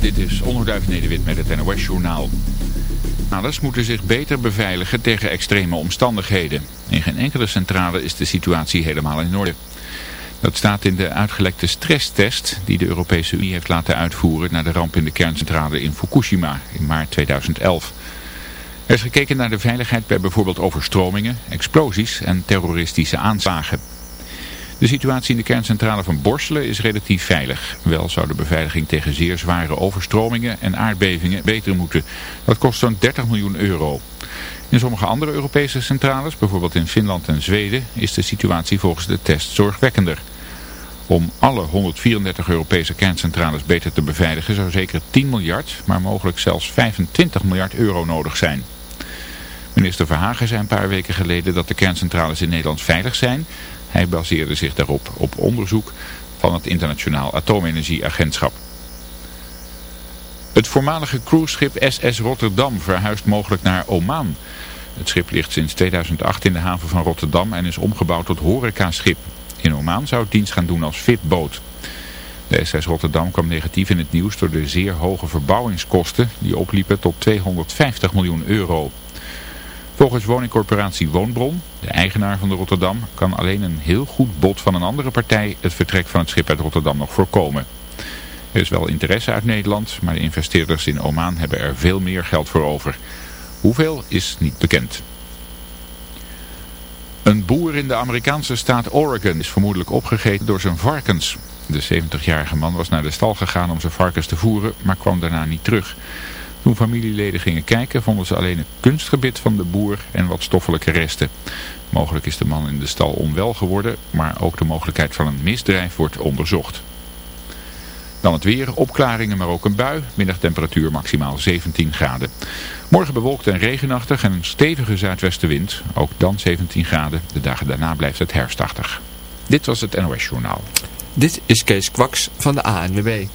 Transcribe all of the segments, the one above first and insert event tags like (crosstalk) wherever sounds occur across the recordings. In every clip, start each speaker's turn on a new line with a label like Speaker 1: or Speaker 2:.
Speaker 1: Dit is Onderduif Nederwit met het NOS Journaal. Alles moeten zich beter beveiligen tegen extreme omstandigheden. In geen enkele centrale is de situatie helemaal in orde. Dat staat in de uitgelekte stresstest die de Europese Unie heeft laten uitvoeren... na de ramp in de kerncentrale in Fukushima in maart 2011. Er is gekeken naar de veiligheid bij bijvoorbeeld overstromingen, explosies en terroristische aanslagen. De situatie in de kerncentrale van Borselen is relatief veilig. Wel zou de beveiliging tegen zeer zware overstromingen en aardbevingen beter moeten. Dat kost zo'n 30 miljoen euro. In sommige andere Europese centrales, bijvoorbeeld in Finland en Zweden, is de situatie volgens de test zorgwekkender. Om alle 134 Europese kerncentrales beter te beveiligen zou zeker 10 miljard, maar mogelijk zelfs 25 miljard euro nodig zijn. Minister Verhagen zei een paar weken geleden dat de kerncentrales in Nederland veilig zijn hij baseerde zich daarop op onderzoek van het Internationaal Atoomenergieagentschap. Het voormalige cruiseschip SS Rotterdam verhuist mogelijk naar Oman. Het schip ligt sinds 2008 in de haven van Rotterdam en is omgebouwd tot horecaschip. In Oman zou het dienst gaan doen als fitboot. De SS Rotterdam kwam negatief in het nieuws door de zeer hoge verbouwingskosten die opliepen tot 250 miljoen euro. Volgens woningcorporatie Woonbron, de eigenaar van de Rotterdam, kan alleen een heel goed bod van een andere partij het vertrek van het schip uit Rotterdam nog voorkomen. Er is wel interesse uit Nederland, maar de investeerders in Oman hebben er veel meer geld voor over. Hoeveel is niet bekend. Een boer in de Amerikaanse staat Oregon is vermoedelijk opgegeten door zijn varkens. De 70-jarige man was naar de stal gegaan om zijn varkens te voeren, maar kwam daarna niet terug. Toen familieleden gingen kijken vonden ze alleen het kunstgebit van de boer en wat stoffelijke resten. Mogelijk is de man in de stal onwel geworden, maar ook de mogelijkheid van een misdrijf wordt onderzocht. Dan het weer, opklaringen maar ook een bui, middagtemperatuur maximaal 17 graden. Morgen bewolkt en regenachtig en een stevige zuidwestenwind, ook dan 17 graden. De dagen daarna blijft het herfstachtig. Dit was het NOS Journaal.
Speaker 2: Dit is Kees Kwaks van de ANWB.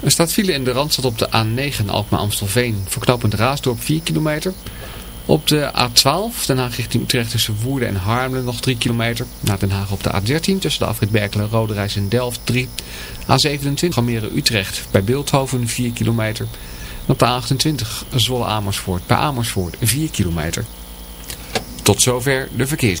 Speaker 2: Er staat file in de Randstad op de A9 Alkmaar-Amstelveen. Voor Raasdorp 4 kilometer. Op de A12 Den Haag richting Utrecht tussen Woerden en Haarlem nog 3 kilometer. Naar Den Haag op de A13 tussen de afrit Berkelen, Roderijs en Delft 3. A27 Almere Utrecht bij Beeldhoven 4 kilometer. En op de A28 Zwolle Amersfoort bij Amersfoort 4 kilometer. Tot zover de verkeers.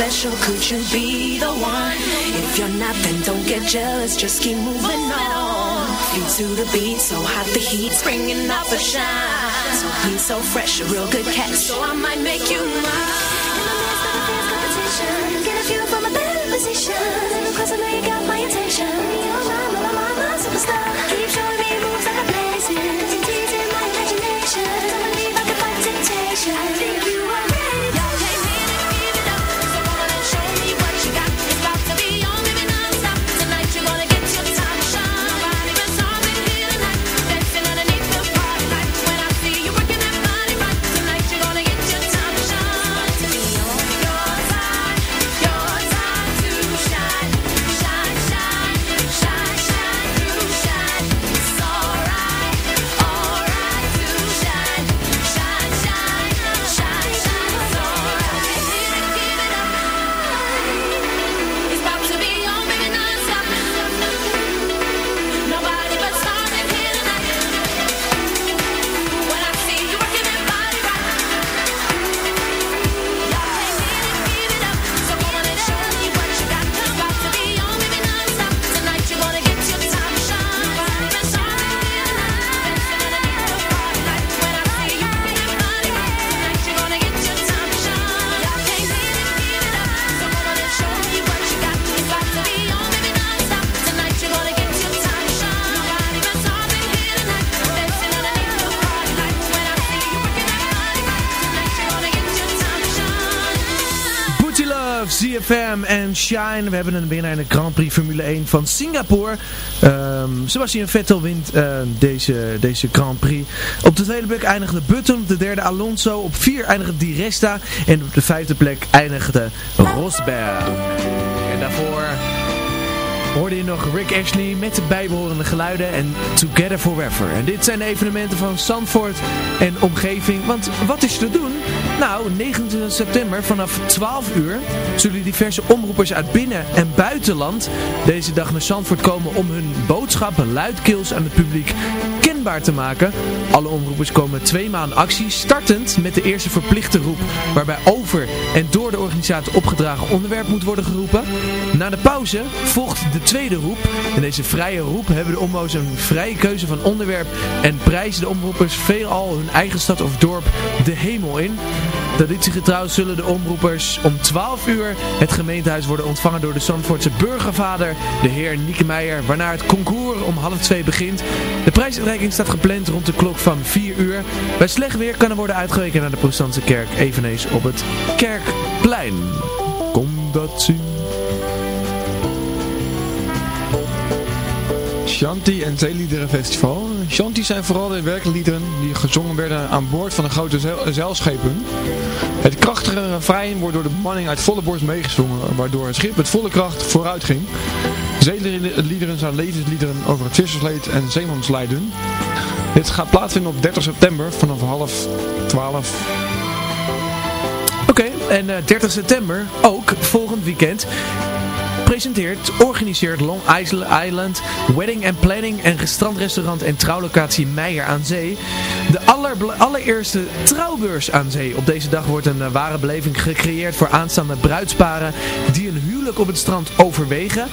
Speaker 3: Special. Could you be the one? If you're not, then don't get jealous. Just keep moving on. Feet to the beat, so hot the heat's bringing out the shine. So clean, so fresh, a real good catch. So I might make you mine. Get a view from a better position. Of course, I know you got my attention. You're my, my, my, my superstar.
Speaker 4: We hebben een winnaar in de Grand Prix Formule 1 van Singapore. Ehm, Sebastian Vettel wint eh, deze, deze Grand Prix. Op de tweede plek eindigde Button. Op de derde Alonso. Op vier eindigde Di Resta. En op de vijfde plek eindigde Rosberg. En daarvoor hoorde je nog Rick Ashley met de bijbehorende geluiden en Together Forever. En dit zijn de evenementen van Zandvoort en omgeving. Want wat is te doen? Nou, 29 september vanaf 12 uur zullen diverse omroepers uit binnen- en buitenland deze dag naar Zandvoort komen om hun boodschappen luidkeels aan het publiek te maken. Alle omroepers komen twee maanden actie, startend met de eerste verplichte roep, waarbij over en door de organisator opgedragen onderwerp moet worden geroepen. Na de pauze volgt de tweede roep. In deze vrije roep hebben de omwoners een vrije keuze van onderwerp en prijzen de omroepers veelal hun eigen stad of dorp de hemel in. Traditiegetrouw zullen de omroepers om 12 uur het gemeentehuis worden ontvangen door de Zandvoortse burgervader, de heer Nieke Meijer, waarna het concours om half twee begint. De prijsuitreiking staat gepland rond de klok van 4 uur. Bij slecht weer kan er worden uitgeweken naar de Protestantse kerk, eveneens op het Kerkplein. Kom dat zien.
Speaker 5: Shanti en Zeeliederenfestival. Shanti zijn vooral de werkliederen die gezongen werden aan boord van de grote zeil- zeilschepen. Het krachtige refrein wordt door de bemanning uit volle borst meegezongen, waardoor het schip met volle kracht vooruit ging. Zeeliederen zijn levensliederen over het vissersleed en zeemanslijden. Dit gaat plaatsvinden op 30 september vanaf half 12
Speaker 4: Oké, en eh, 30 september, ook volgend weekend, presenteert, organiseert Long Island Wedding and Planning en strandrestaurant en trouwlocatie Meijer aan Zee de allereerste trouwbeurs aan zee. Op deze dag wordt een eh, ware beleving gecreëerd voor aanstaande bruidsparen die een huwelijk op het strand overwegen.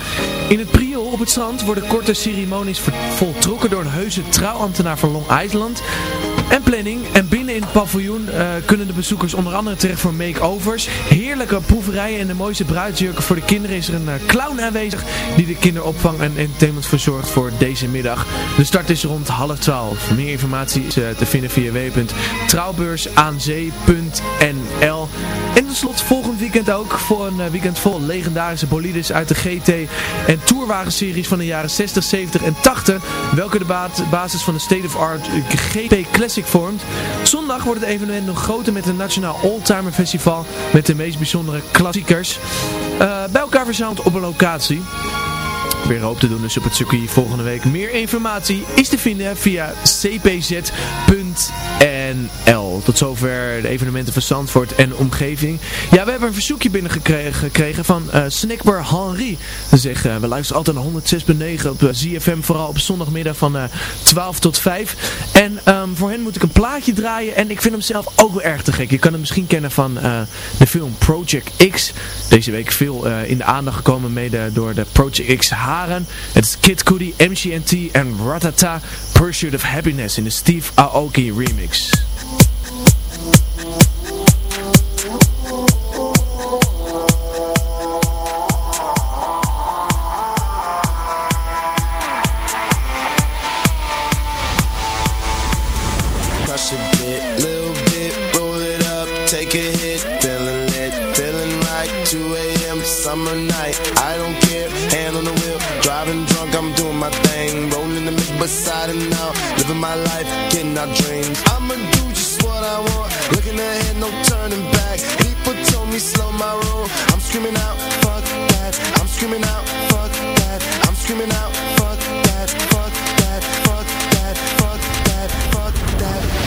Speaker 4: In het priool op het strand worden korte ceremonies voltrokken door een heuse trouwambtenaar van Long Island en planning en paviljoen uh, kunnen de bezoekers onder andere terecht voor make-overs. Heerlijke proeverijen en de mooiste bruidsjurken voor de kinderen is er een uh, clown aanwezig die de kinderopvang en entertainment verzorgt voor deze middag. De start is rond half twaalf. Meer informatie is uh, te vinden via www.trouwbeursaanzee.nl En tot slot volgend weekend ook voor een weekend vol legendarische bolides uit de GT en Tourwagenseries van de jaren 60, 70 en 80, welke de ba basis van de State of Art GP Classic vormt. Zondag wordt het evenement nog groter met een Nationaal Oldtimer Festival met de meest bijzondere klassiekers. Uh, bij elkaar verzameld op een locatie. Weer hoop te doen dus op het circuit volgende week. Meer informatie is te vinden via cpz.nl. Tot zover de evenementen van Zandvoort en omgeving. Ja, we hebben een verzoekje binnengekregen gekregen van uh, Snackbar Henry. Ze zeggen, uh, we luisteren altijd naar 106.9 op uh, ZFM, vooral op zondagmiddag van 12 tot 5. En um, voor hen moet ik een plaatje draaien en ik vind hem zelf ook wel erg te gek. Je kan hem misschien kennen van de film Project X. Deze week veel in de aandacht gekomen mede door de Project X Haren. Het is Kid Cudi, MCNT en Ratata Pursuit of Happiness in de Steve Aoki remix.
Speaker 6: Crush a bit, little bit, roll it up, take a hit, feeling feeling right, 2 a.m. summer night, I don't care, hand on the wheel, driving drunk, I'm doing my thing, rolling the mid beside living my life, getting our dreams, I'ma do just what I want, looking ahead, no turning back, people told me slow my roll, I'm screaming out, fuck that, I'm screaming out, fuck that, I'm screaming out, fuck that, fuck that, fuck that, fuck that, fuck that.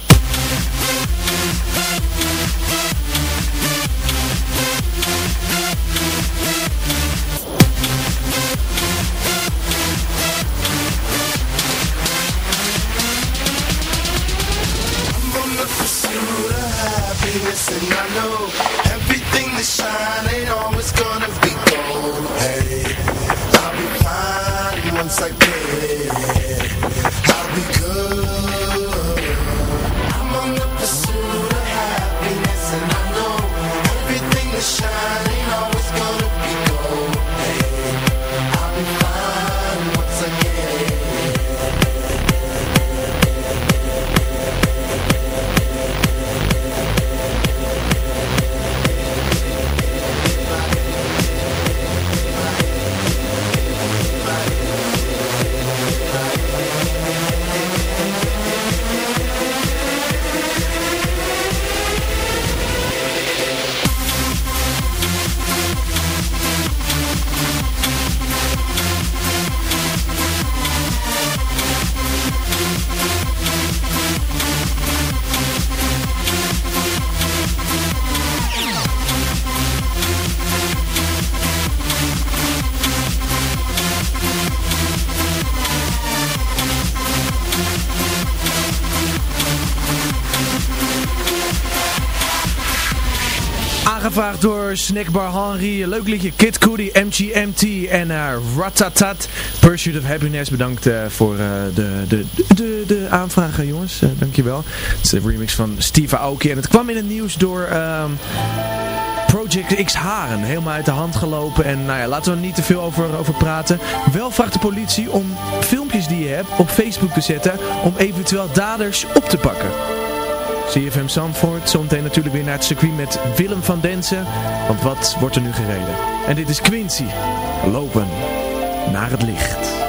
Speaker 4: Snackbar Henry, leuk liedje Kid Cudi, MGMT en uh, Ratatat, Pursuit of Happiness. Bedankt uh, voor uh, de, de, de, de aanvragen jongens, dankjewel. Het is de remix van Steve Aoki en het kwam in het nieuws door... Um, Project X Haren. Helemaal uit de hand gelopen. En nou ja, laten we er niet te veel over, over praten. Wel vraagt de politie om filmpjes die je hebt op Facebook te zetten. Om eventueel daders op te pakken. CFM Zandvoort. Zometeen natuurlijk weer naar het circuit met Willem van Densen. Want wat wordt er nu gereden? En dit is Quincy. Lopen naar het licht.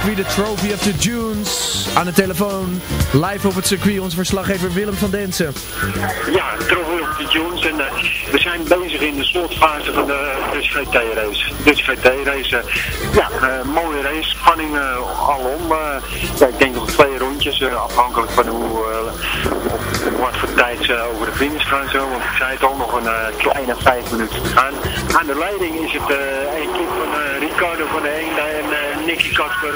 Speaker 4: Circuit de Trophy of the Dunes. Aan de telefoon, live op het circuit, onze verslaggever Willem van Densen.
Speaker 7: Ja, of the Dunes. En eh, we zijn bezig in de slotfase van de Dutch GT race. Dutch GT race, eh, ja, eh, mooie race. Spanning alom. ja, ik denk nog twee rondjes, afhankelijk van hoe, op, op wat voor tijd ze over de finish gaan zo. Want ik zei het al, nog een kleine vijf minuten te gaan. Aan de leiding is het een kip van Ricardo van de Eende en Nicky Kasper.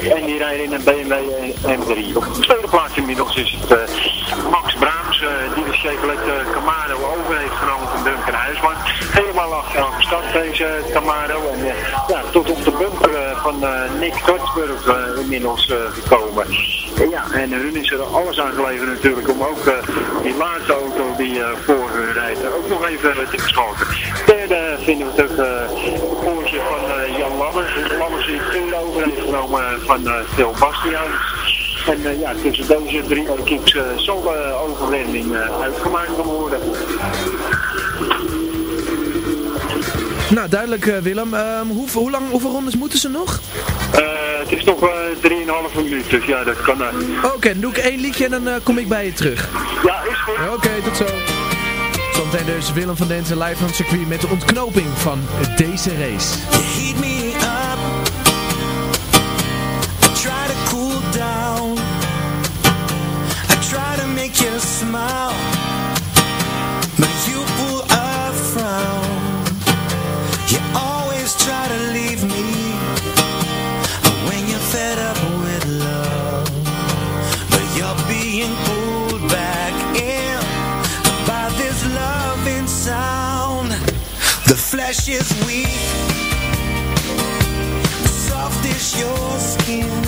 Speaker 7: En die rijden in een BMW M3. Op de tweede plaats inmiddels is het eh, Max Braams, eh, die de Chevrolet Camaro over heeft genomen van Duncan Huisman. Gestart deze Camaro. En eh, ja, tot op de bumper eh, van eh, Nick Kortsburg inmiddels gekomen. En ja, en hun is er alles aan geleverd natuurlijk om ook die laatste auto die voor hun rijdt ook nog even te verschalken. Derde vinden we eh, een poortje van Jan Lammers. Lammers die het over heeft genomen van Phil Bastiaan. En ja, tussen deze drie equipes uh, zal de overwinning uitgemaakt worden.
Speaker 4: Nou, duidelijk uh, Willem. Um, hoe, hoe lang, hoeveel rondes moeten ze nog?
Speaker 7: Uh, het is nog 3,5 minuut, dus ja, dat kan.
Speaker 4: Oké, okay, dan doe ik één liedje en dan kom ik bij je terug.
Speaker 7: Ja, is goed.
Speaker 4: Oké, okay, tot zo. Zometeen dus Willem van Denzen live van het circuit met de ontknoping van deze race.
Speaker 8: Heat me up. I try to cool down. I try to make you smile. Flesh is weak. Soft is your skin.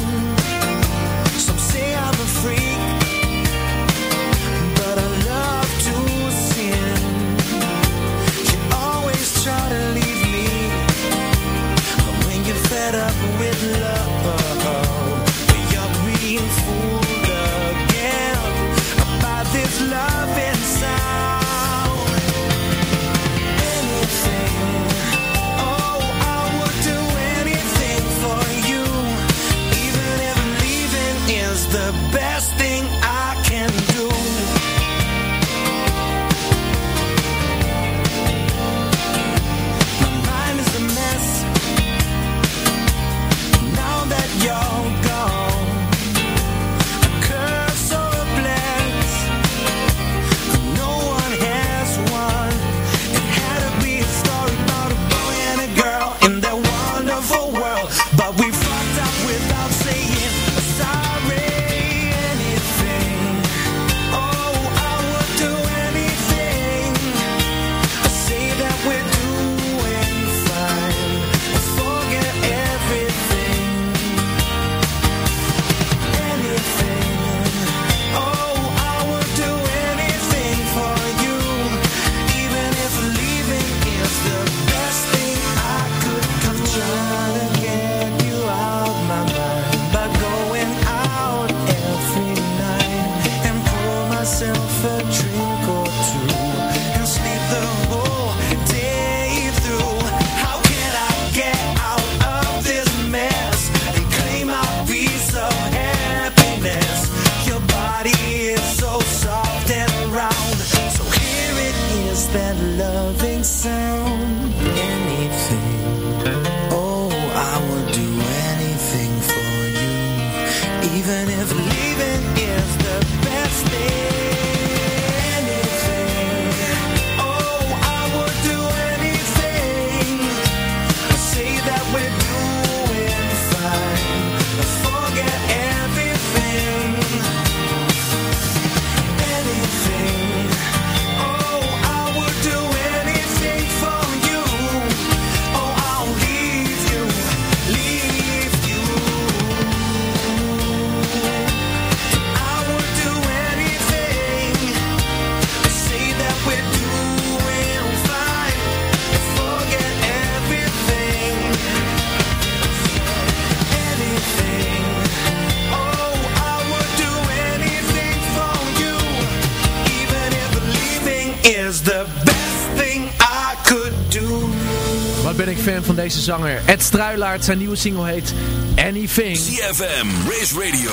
Speaker 4: Fan van deze zanger. Ed Struilaert, zijn nieuwe single heet Anything.
Speaker 9: CFM, Race Radio,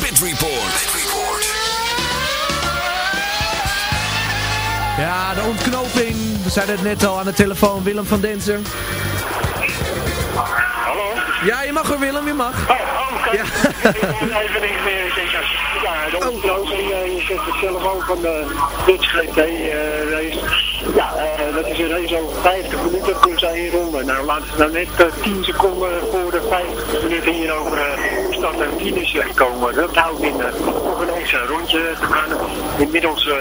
Speaker 9: Pit Report. Pit Report.
Speaker 4: Ja, de ontknoping. We zeiden het net al aan de telefoon. Willem van Densen.
Speaker 7: Hallo?
Speaker 4: Ja, je mag er Willem, je mag.
Speaker 7: Oh, oh oké.
Speaker 4: Ja.
Speaker 7: Even niet meer. Ik denk, ja, de ontknoping, eh, je zegt het zelf ook van de Dutch GT eh, race. Ja, eh, dat is een race over 50 minuten zij hier ronden. Nou, laten we nou net eh, 10 seconden voor de 50 minuten hier over eh, start en finish eh, komen. Dat houdt in eh, nog een extra rondje te gaan. Inmiddels eh,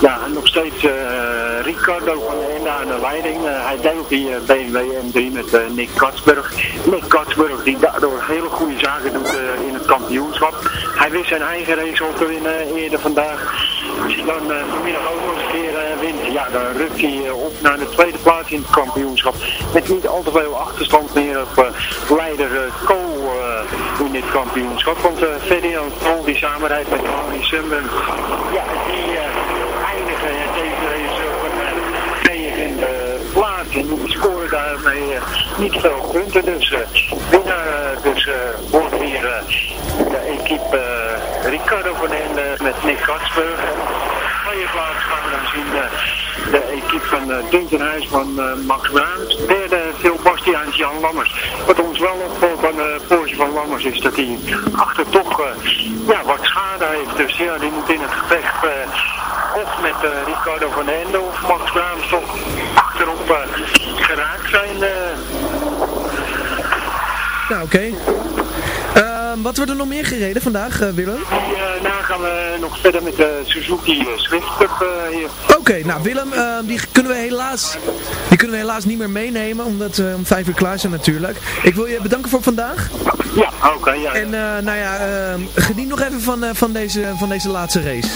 Speaker 7: ja, nog steeds eh, Ricardo van de Enda aan de leiding. Eh, hij deelt die eh, BMW M3 met eh, Nick Katsburg. Nick Katsburg die daardoor hele goede zaken doet eh, in het kampioenschap. Hij wist zijn eigen race op te winnen eerder vandaag. Als hij dan eh, vanmiddag ook nog eens een keer eh, wint, ja, dan rukt hij op naar de tweede plaats in het kampioenschap. Met niet al te veel achterstand meer op eh, leider Co in dit kampioenschap. Want Ferdinand Tol die samenrijdt met Harry Sunben, ja, die eindigen deze race op een plaats. En die scoren daarmee niet veel punten. Dus winnaar dus, wordt hier de equipe Ricardo van Ende met Nick Katsburg. tweede plaats gaan we dan zien eh, de equipe van uh, Duntenhuis van eh, Max Bruins. Derde Phil Bastiaans Jan Lammers. Wat ons wel opvalt van de Porsche van Lammers is dat hij achter toch eh, ja, wat schade heeft. Dus ja, die moet in het gevecht eh, of met eh, Ricardo van Ende of Max Bruins toch achterop eh, geraakt zijn. eh.
Speaker 4: Nou, oké. Wat wordt er nog meer gereden vandaag, eh, Willem?
Speaker 7: Daarna gaan we nog verder met de Suzuki eh, Swift eh, hier.
Speaker 4: Oké, nou Willem, ehm, die kunnen we helaas, die kunnen we helaas niet meer meenemen, omdat we om vijf uur klaar zijn natuurlijk. Ik wil je bedanken voor vandaag.
Speaker 7: Ja, oké. ja.
Speaker 4: En eh, nou ja, ehm, geniet nog even van, eh, van, deze, van deze laatste race.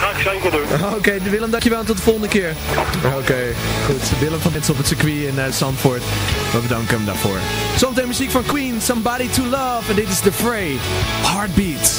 Speaker 7: Ga ik zeker doen.
Speaker 4: Oké, Willem, dankjewel en tot de volgende keer. Oké, goed. Willem van Mensen op het circuit in uh, Zandvoort. We bedanken hem daarvoor. Zometeen muziek van Queen, Somebody to Love. En dit is The Fray, Heartbeats.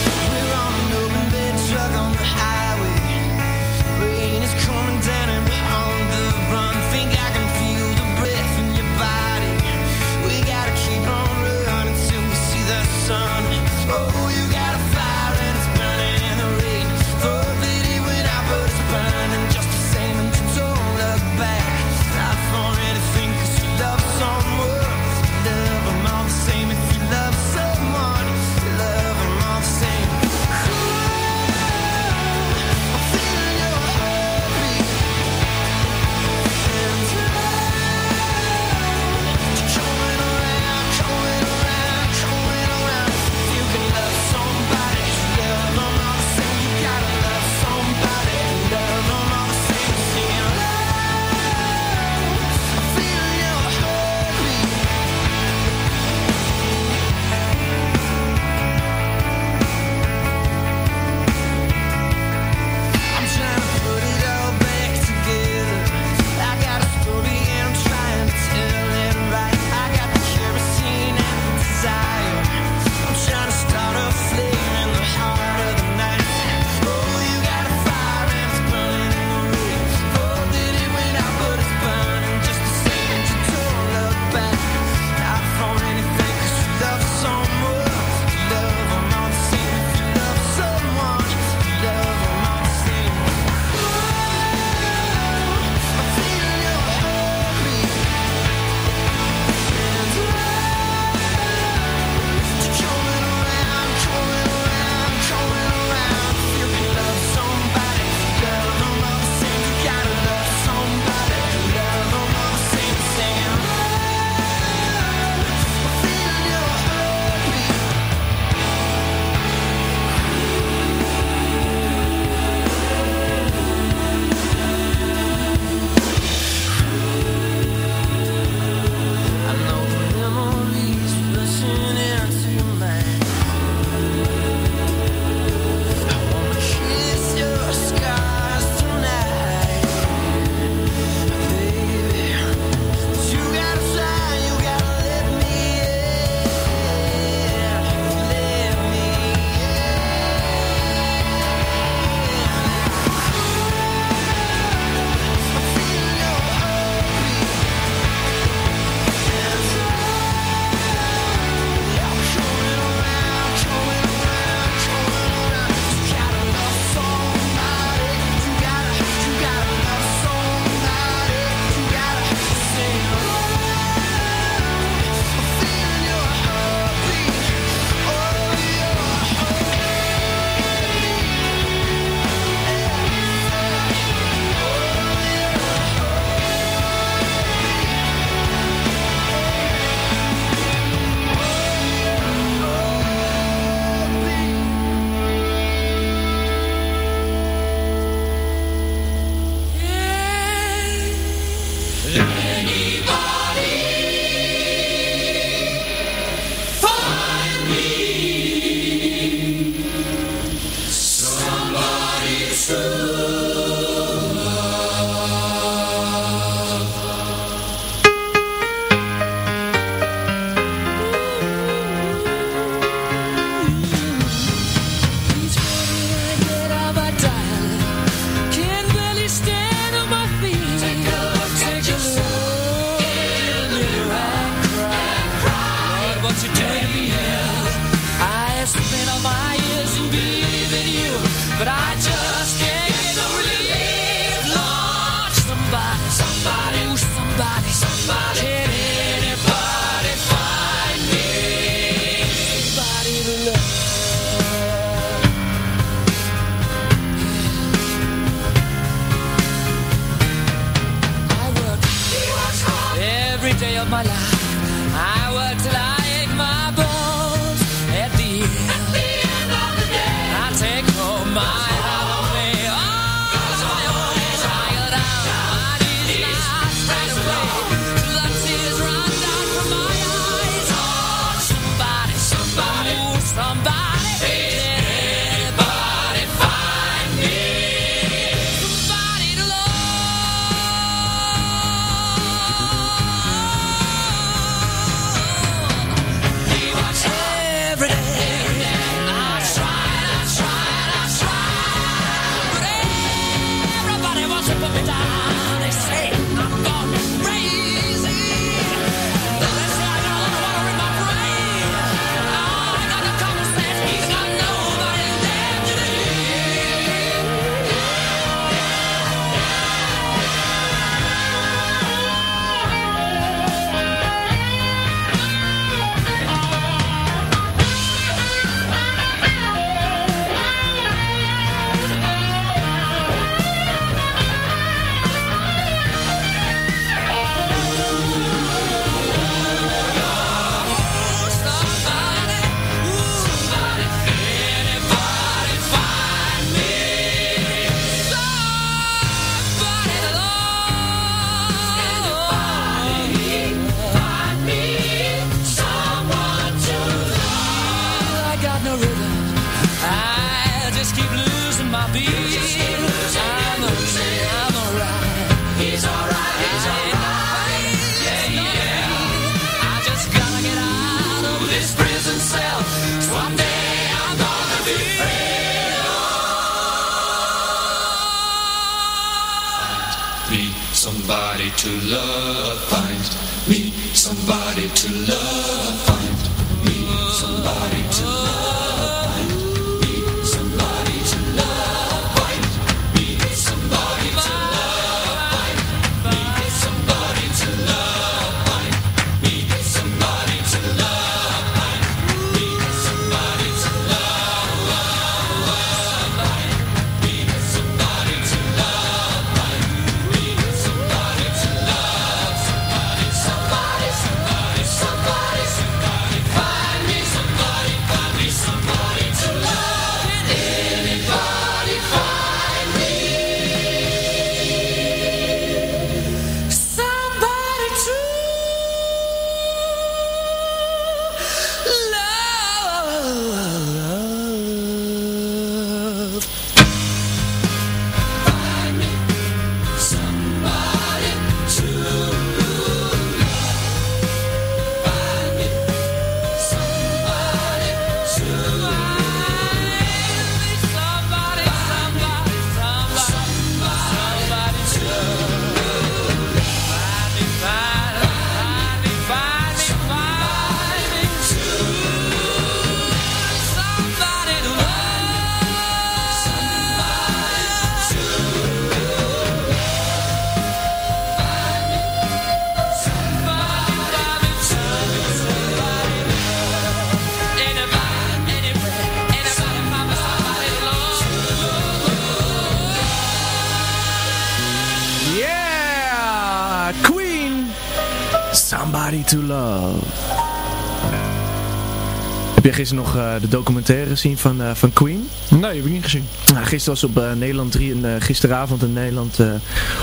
Speaker 4: Gisteren nog eh, de documentaire gezien van, eh, van Queen?
Speaker 5: Nee, heb ik niet gezien.
Speaker 4: Nou, gisteren was op eh, Nederland 3, en, eh, gisteravond in Nederland,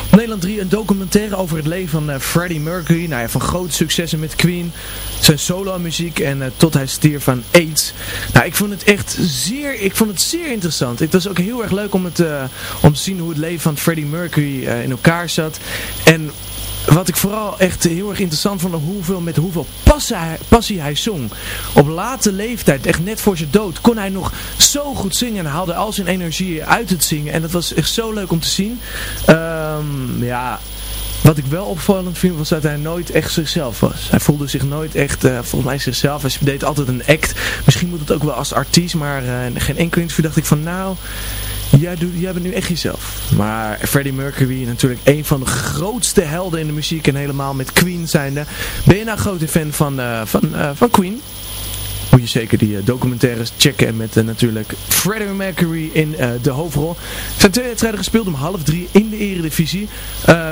Speaker 4: op Nederland 3 een documentaire over het leven van Freddie Mercury. Nou ja, van grote successen met Queen, zijn solo muziek en tot hij stierf van AIDS. Nou, ik vond het echt zeer, ik vond het zeer interessant. Het was ook heel erg leuk om, het, om te zien hoe het leven van Freddie Mercury in elkaar zat. En wat ik vooral echt heel erg interessant vond, hoeveel, met hoeveel passie hij, zong. Op late leeftijd, echt net voor zijn dood, kon hij nog zo goed zingen. En haalde al zijn energie uit het zingen. En dat was echt zo leuk om te zien. Ehm, ja, wat ik wel opvallend vind was dat hij nooit echt zichzelf was. Hij voelde zich nooit echt, eh, volgens mij zichzelf. Hij deed altijd een act. Misschien moet het ook wel als artiest, maar uh, geen enkel interview dacht ik van nou... Jij, bent nu echt jezelf. Maar Freddie Mercury, natuurlijk een van de grootste helden in de muziek en helemaal met Queen zijnde. Ben je nou grote fan van, uh, van, van Queen? moet je zeker die uh, documentaires checken. Met uh, natuurlijk Freddie Mercury in de hoofdrol. Zijn twee wedstrijden gespeeld om half drie in de eredivisie.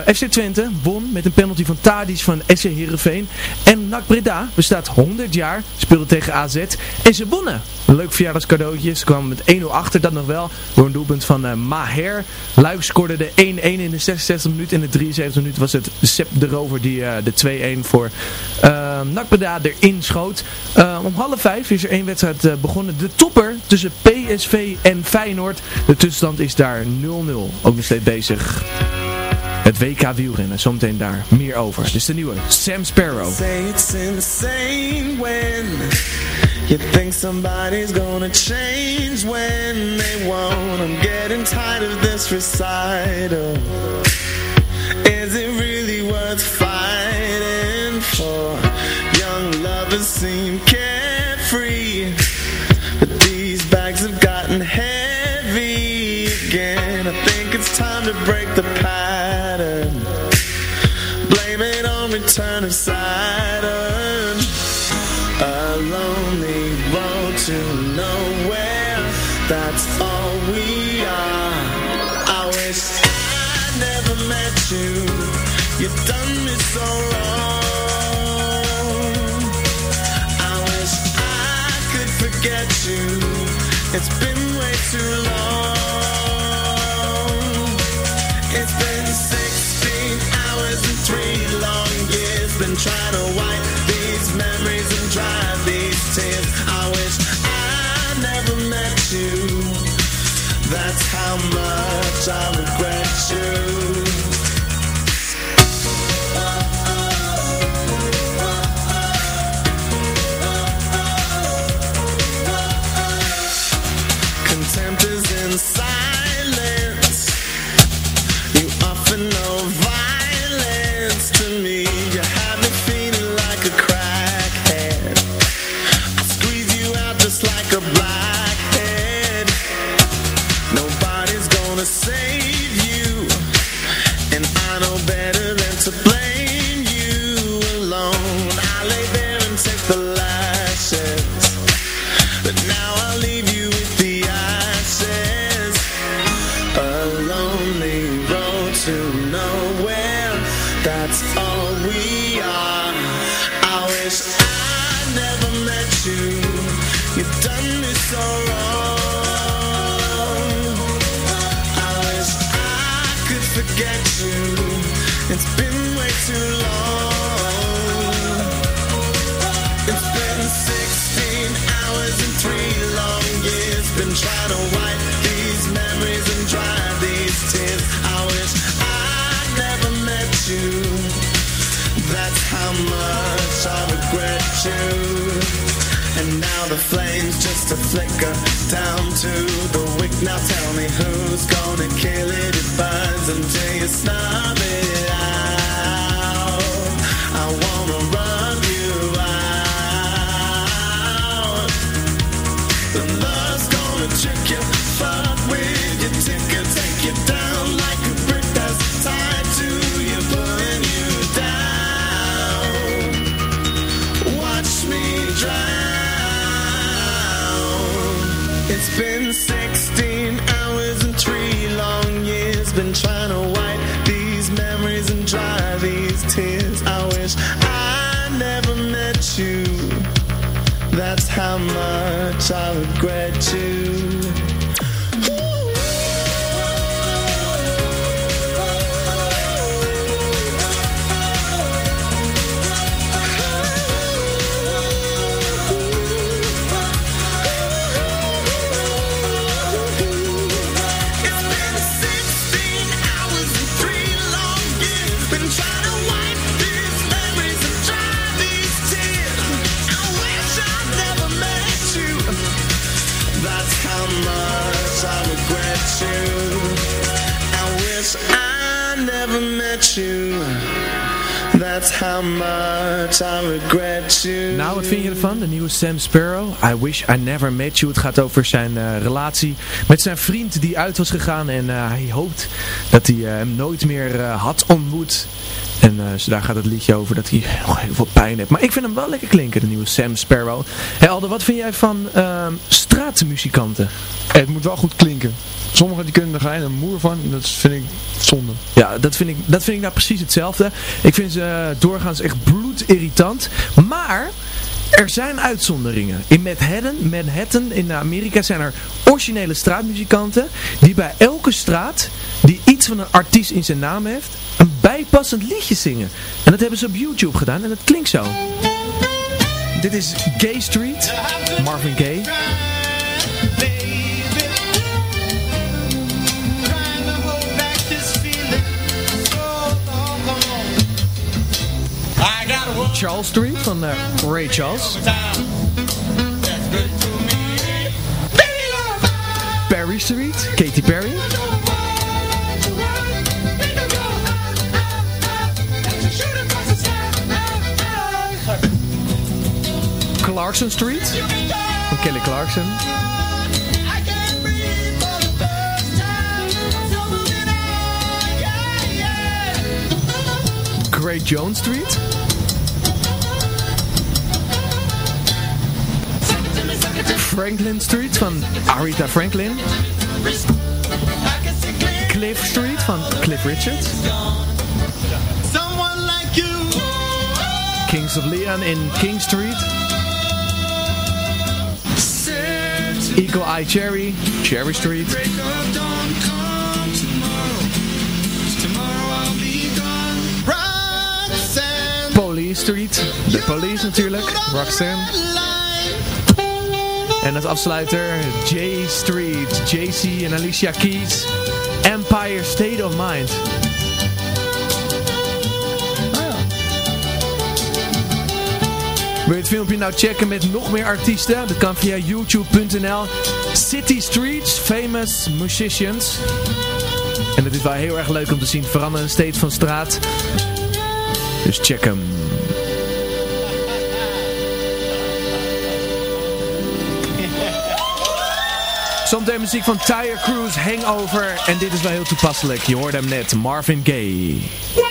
Speaker 4: FC Twente won met een penalty van Tadic van SC Heerenveen. En NAC Breda bestaat 100 jaar. Speelde tegen AZ. En ze wonnen. Leuk verjaardagscadeautje. Ze kwamen met 1-0 achter. Dat nog wel. Door een doelpunt van Maher. Luik scoorde de 1-1 in de 66 minuut. In de 73 minuut was het Sepp de Rover die de 2-1 voor NAC Breda erin schoot. om half vijf is er één wedstrijd uh, begonnen. De topper tussen PSV en Feyenoord. De tussenstand is daar 0-0. Ook nog steeds bezig. Het WK wielrennen, zometeen daar meer over. Dit is de nieuwe Sam Sparrow.
Speaker 10: You think somebody's gonna change when they won't. I'm getting tired of this recital. Is it really worth fighting for? Young lovers seem carefree, but these bags have gotten heavy again. I think it's time to break the pattern. Blame it on return of Saturn. You've done me so wrong. I wish I could forget you. It's been way too long. It's been 16 hours and three long years. Been trying to wipe these memories and dry these tears. I wish I never met you. That's how much I regret
Speaker 4: Sam Sparrow. I Wish I Never Met You. Het gaat over zijn eh, relatie met zijn vriend die uit was gegaan. En eh, hij hoopt dat hij eh, hem nooit meer had ontmoet. En zo daar gaat het liedje over dat hij nog heel veel pijn heeft. Maar ik vind hem wel lekker klinken, de nieuwe Sam Sparrow. Hey Aldo, wat vind jij van ehm, straatmuzikanten?
Speaker 5: Het moet wel goed klinken. Sommigen die kunnen er geen een moer van. Dat vind ik zonde.
Speaker 4: Ja, dat vind ik, dat vind ik nou precies hetzelfde. Ik vind ze doorgaans echt bloedirritant. Maar er zijn uitzonderingen. In Manhattan, Manhattan in Amerika zijn er originele straatmuzikanten die bij elke straat die iets van een artiest in zijn naam heeft, een bijpassend liedje zingen. En dat hebben ze op YouTube gedaan en dat klinkt zo. Dit is Gay Street, Marvin Gaye. Charles Street van eh, Ray Charles. Perry Street, Katy Perry. Clarkson Street van Kelly Clarkson. Great Jones Street. Franklin Street van Aretha Franklin. Cliff Street van Cliff Richard. Kings of Leon in King Street. Eagle Eye Cherry, Cherry Street. Police Street, de police natuurlijk, Roxanne. En als afsluiter J Street, JC en Alicia Keys, Empire State of Mind. Wil je het filmpje nou checken met nog meer artiesten? Dat kan via youtube.nl City Streets Famous Musicians. En het is wel heel erg leuk om te zien. Veranderen steeds van straat. Dus check hem. Zometeen muziek van Tire Cruise, Hangover. En dit is wel heel toepasselijk. Je hoorde hem net, Marvin Gaye.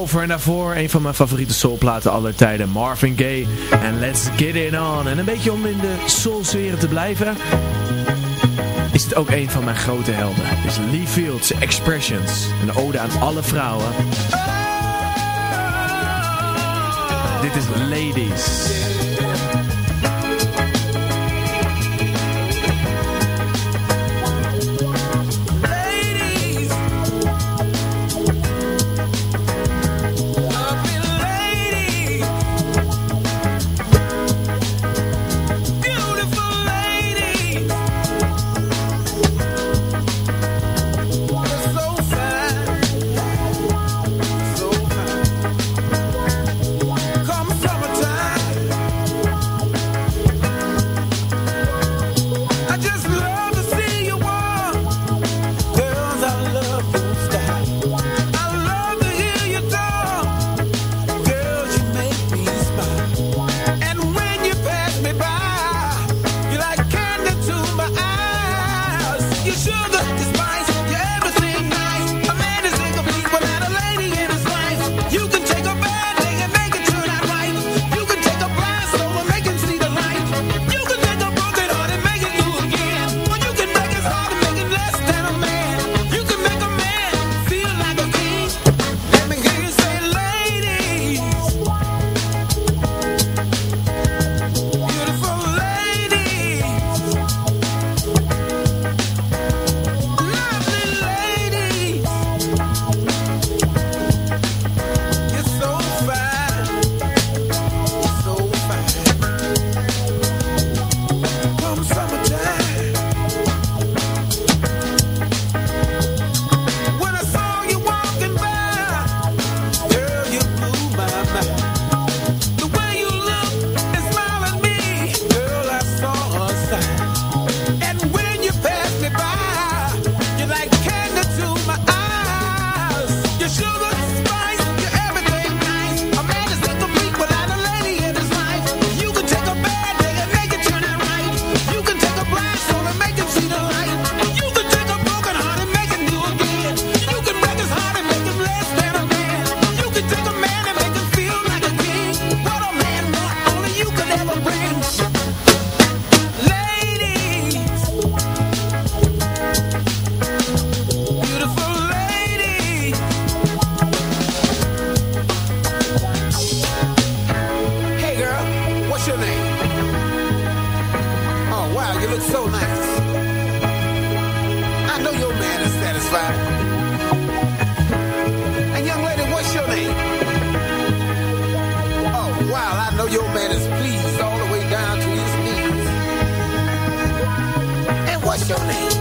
Speaker 11: over en daarvoor een van mijn favoriete soulplaten aller tijden, Marvin Gaye. En let's get it on. En een beetje om in de soulsfeer te blijven, is het ook een van mijn grote helden. Is Lee Fields Expressions, een ode aan alle vrouwen. Dit is Ladies. Your name?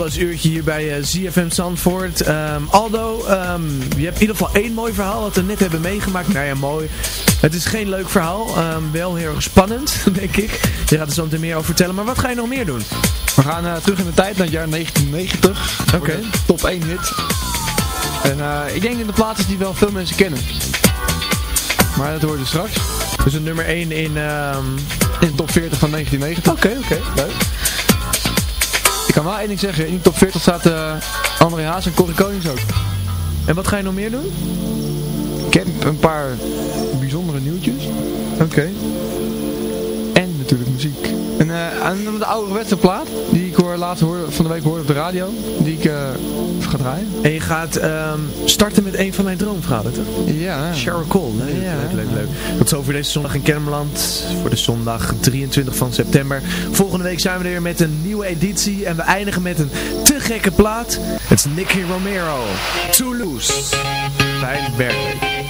Speaker 4: Aldo's uurtje hier bij eh, ZFM Zandvoort. Ehm, Aldo, ehm, je hebt in ieder geval één mooi verhaal wat we net hebben meegemaakt. Nou ja, mooi. Het is geen leuk verhaal. ehm, wel heel erg spannend, (laughs) denk ik. Je gaat er zo meteen meer over vertellen. Maar wat ga je nog meer doen?
Speaker 5: We gaan eh, terug in de tijd naar het jaar 1990.
Speaker 4: Oké.
Speaker 5: Top 1 hit. En eh, ik denk in de plaats die wel veel mensen kennen. Maar dat hoor je straks.
Speaker 4: Dus een nummer 1 in...
Speaker 5: In de top 40 van 1990.
Speaker 4: Oké, oké. Leuk.
Speaker 5: Ik kan wel één ding zeggen. In de top 40 staat eh André Haas en Corrie Konings ook.
Speaker 4: En wat ga je nog meer doen?
Speaker 5: Ik heb een paar bijzondere nieuwtjes.
Speaker 4: Oké.
Speaker 5: En natuurlijk muziek. En, en de ouderwetse plaat, die ik hoor, laatst van de week hoorde op de radio, die ik eh, ga draaien.
Speaker 4: En je gaat ehm, starten met een van mijn droomverhalen, toch?
Speaker 5: Ja.
Speaker 4: Cheryl Cole. Leuk,
Speaker 5: Ja.
Speaker 4: leuk, leuk, leuk. Tot zover deze zondag in Kennemerland. Voor de zondag 23 van september. Volgende week zijn we er weer met een nieuwe editie. En we eindigen met een te gekke plaat. Het is Nicky Romero. Toulouse. Fijn werk.